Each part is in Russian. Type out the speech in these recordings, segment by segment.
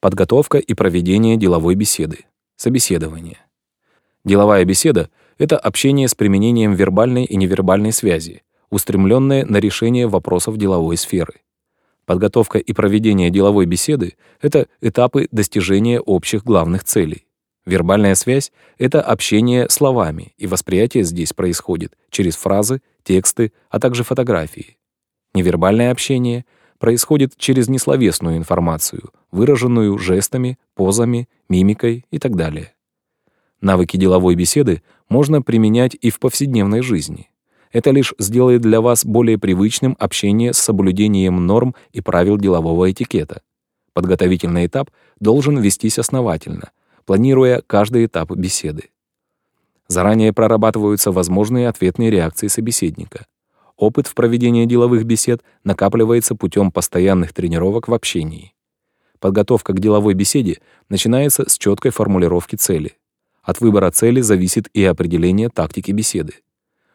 Подготовка и проведение деловой беседы. Собеседование. Деловая беседа — это общение с применением вербальной и невербальной связи, устремленное на решение вопросов деловой сферы. Подготовка и проведение деловой беседы — это этапы достижения общих главных целей. Вербальная связь — это общение словами, и восприятие здесь происходит через фразы, тексты, а также фотографии. Невербальное общение происходит через несловесную информацию, выраженную жестами, позами, мимикой и так далее. Навыки деловой беседы можно применять и в повседневной жизни. Это лишь сделает для вас более привычным общение с соблюдением норм и правил делового этикета. Подготовительный этап должен вестись основательно, планируя каждый этап беседы. Заранее прорабатываются возможные ответные реакции собеседника. Опыт в проведении деловых бесед накапливается путем постоянных тренировок в общении. Подготовка к деловой беседе начинается с четкой формулировки цели. От выбора цели зависит и определение тактики беседы.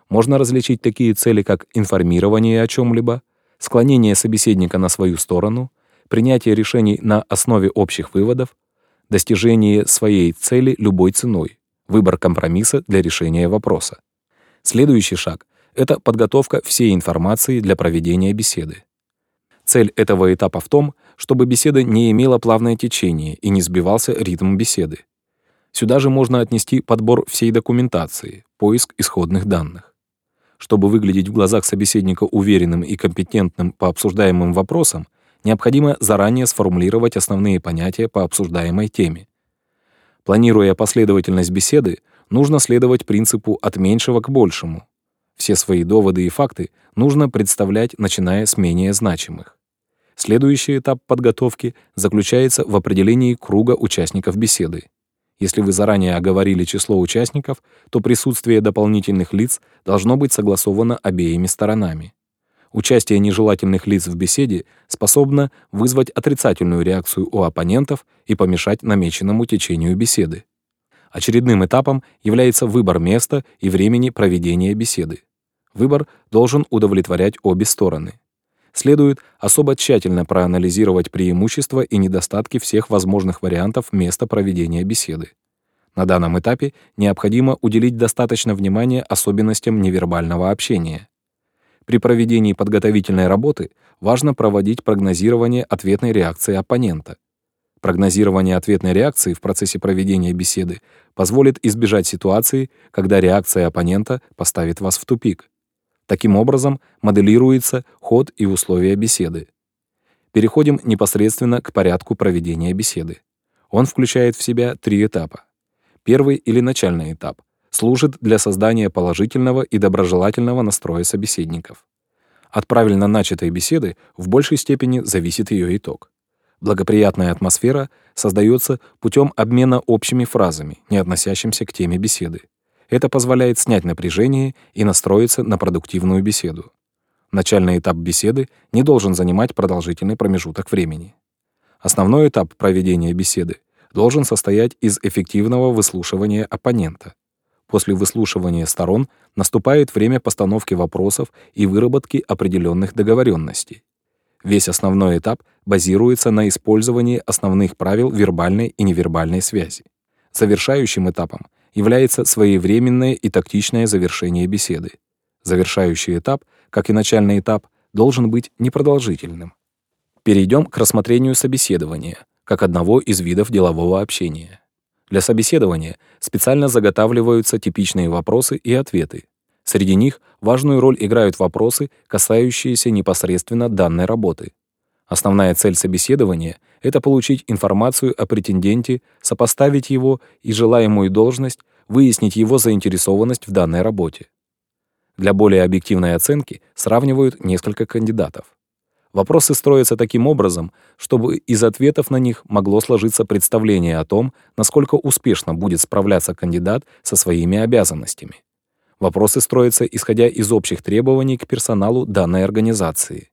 Можно различить такие цели, как информирование о чем-либо, склонение собеседника на свою сторону, принятие решений на основе общих выводов, достижение своей цели любой ценой, выбор компромисса для решения вопроса. Следующий шаг — это подготовка всей информации для проведения беседы. Цель этого этапа в том, чтобы беседа не имела плавное течение и не сбивался ритм беседы. Сюда же можно отнести подбор всей документации, поиск исходных данных. Чтобы выглядеть в глазах собеседника уверенным и компетентным по обсуждаемым вопросам, необходимо заранее сформулировать основные понятия по обсуждаемой теме. Планируя последовательность беседы, нужно следовать принципу от меньшего к большему. Все свои доводы и факты нужно представлять, начиная с менее значимых. Следующий этап подготовки заключается в определении круга участников беседы. Если вы заранее оговорили число участников, то присутствие дополнительных лиц должно быть согласовано обеими сторонами. Участие нежелательных лиц в беседе способно вызвать отрицательную реакцию у оппонентов и помешать намеченному течению беседы. Очередным этапом является выбор места и времени проведения беседы. Выбор должен удовлетворять обе стороны. Следует особо тщательно проанализировать преимущества и недостатки всех возможных вариантов места проведения беседы. На данном этапе необходимо уделить достаточно внимания особенностям невербального общения. При проведении подготовительной работы важно проводить прогнозирование ответной реакции оппонента. Прогнозирование ответной реакции в процессе проведения беседы позволит избежать ситуации, когда реакция оппонента поставит вас в тупик. Таким образом, моделируется ход и условия беседы. Переходим непосредственно к порядку проведения беседы. Он включает в себя три этапа. Первый или начальный этап служит для создания положительного и доброжелательного настроя собеседников. От правильно начатой беседы в большей степени зависит ее итог. Благоприятная атмосфера создается путем обмена общими фразами, не относящимся к теме беседы. Это позволяет снять напряжение и настроиться на продуктивную беседу. Начальный этап беседы не должен занимать продолжительный промежуток времени. Основной этап проведения беседы должен состоять из эффективного выслушивания оппонента. После выслушивания сторон наступает время постановки вопросов и выработки определенных договоренностей. Весь основной этап базируется на использовании основных правил вербальной и невербальной связи. Завершающим этапом является своевременное и тактичное завершение беседы. Завершающий этап, как и начальный этап, должен быть непродолжительным. Перейдем к рассмотрению собеседования, как одного из видов делового общения. Для собеседования специально заготавливаются типичные вопросы и ответы. Среди них важную роль играют вопросы, касающиеся непосредственно данной работы. Основная цель собеседования — это получить информацию о претенденте, сопоставить его и желаемую должность, выяснить его заинтересованность в данной работе. Для более объективной оценки сравнивают несколько кандидатов. Вопросы строятся таким образом, чтобы из ответов на них могло сложиться представление о том, насколько успешно будет справляться кандидат со своими обязанностями. Вопросы строятся исходя из общих требований к персоналу данной организации.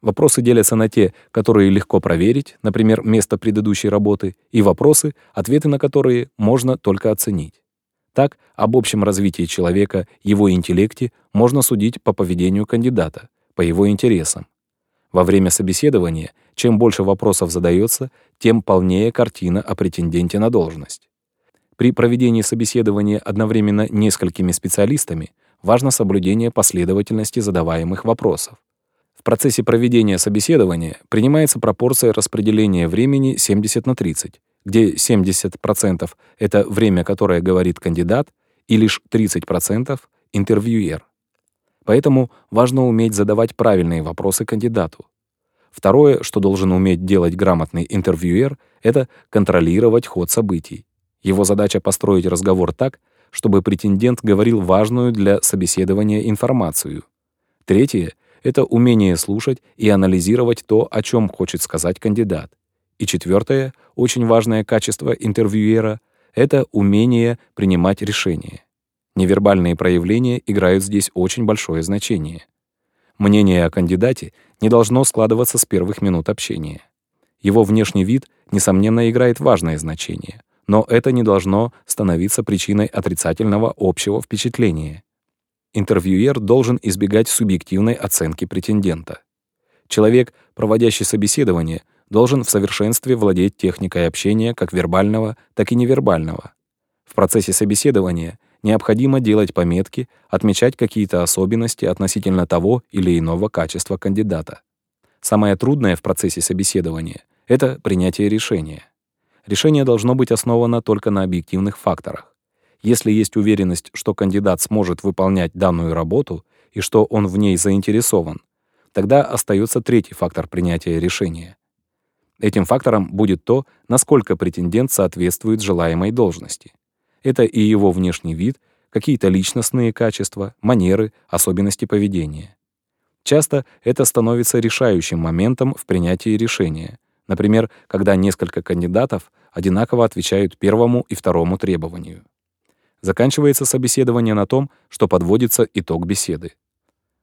Вопросы делятся на те, которые легко проверить, например, место предыдущей работы, и вопросы, ответы на которые можно только оценить. Так, об общем развитии человека, его интеллекте можно судить по поведению кандидата, по его интересам. Во время собеседования, чем больше вопросов задается, тем полнее картина о претенденте на должность. При проведении собеседования одновременно несколькими специалистами важно соблюдение последовательности задаваемых вопросов. В процессе проведения собеседования принимается пропорция распределения времени 70 на 30, где 70% — это время, которое говорит кандидат, и лишь 30% — интервьюер. Поэтому важно уметь задавать правильные вопросы кандидату. Второе, что должен уметь делать грамотный интервьюер, это контролировать ход событий. Его задача построить разговор так, чтобы претендент говорил важную для собеседования информацию. Третье — это умение слушать и анализировать то, о чем хочет сказать кандидат. И четвертое, очень важное качество интервьюера — это умение принимать решения. Невербальные проявления играют здесь очень большое значение. Мнение о кандидате не должно складываться с первых минут общения. Его внешний вид, несомненно, играет важное значение, но это не должно становиться причиной отрицательного общего впечатления. Интервьюер должен избегать субъективной оценки претендента. Человек, проводящий собеседование, должен в совершенстве владеть техникой общения как вербального, так и невербального. В процессе собеседования необходимо делать пометки, отмечать какие-то особенности относительно того или иного качества кандидата. Самое трудное в процессе собеседования — это принятие решения. Решение должно быть основано только на объективных факторах. Если есть уверенность, что кандидат сможет выполнять данную работу и что он в ней заинтересован, тогда остается третий фактор принятия решения. Этим фактором будет то, насколько претендент соответствует желаемой должности. Это и его внешний вид, какие-то личностные качества, манеры, особенности поведения. Часто это становится решающим моментом в принятии решения. Например, когда несколько кандидатов одинаково отвечают первому и второму требованию. Заканчивается собеседование на том, что подводится итог беседы.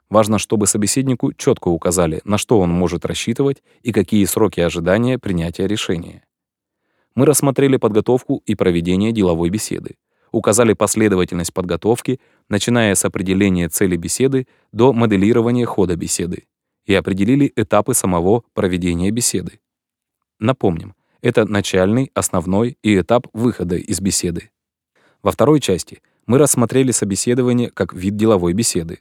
Важно, чтобы собеседнику четко указали, на что он может рассчитывать и какие сроки ожидания принятия решения. Мы рассмотрели подготовку и проведение деловой беседы, указали последовательность подготовки, начиная с определения цели беседы до моделирования хода беседы, и определили этапы самого проведения беседы. Напомним, это начальный, основной и этап выхода из беседы. Во второй части мы рассмотрели собеседование как вид деловой беседы.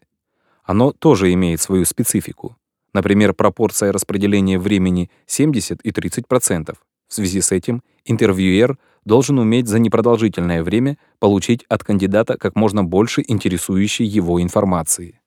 Оно тоже имеет свою специфику. Например, пропорция распределения времени 70 и 30%. В связи с этим интервьюер должен уметь за непродолжительное время получить от кандидата как можно больше интересующей его информации.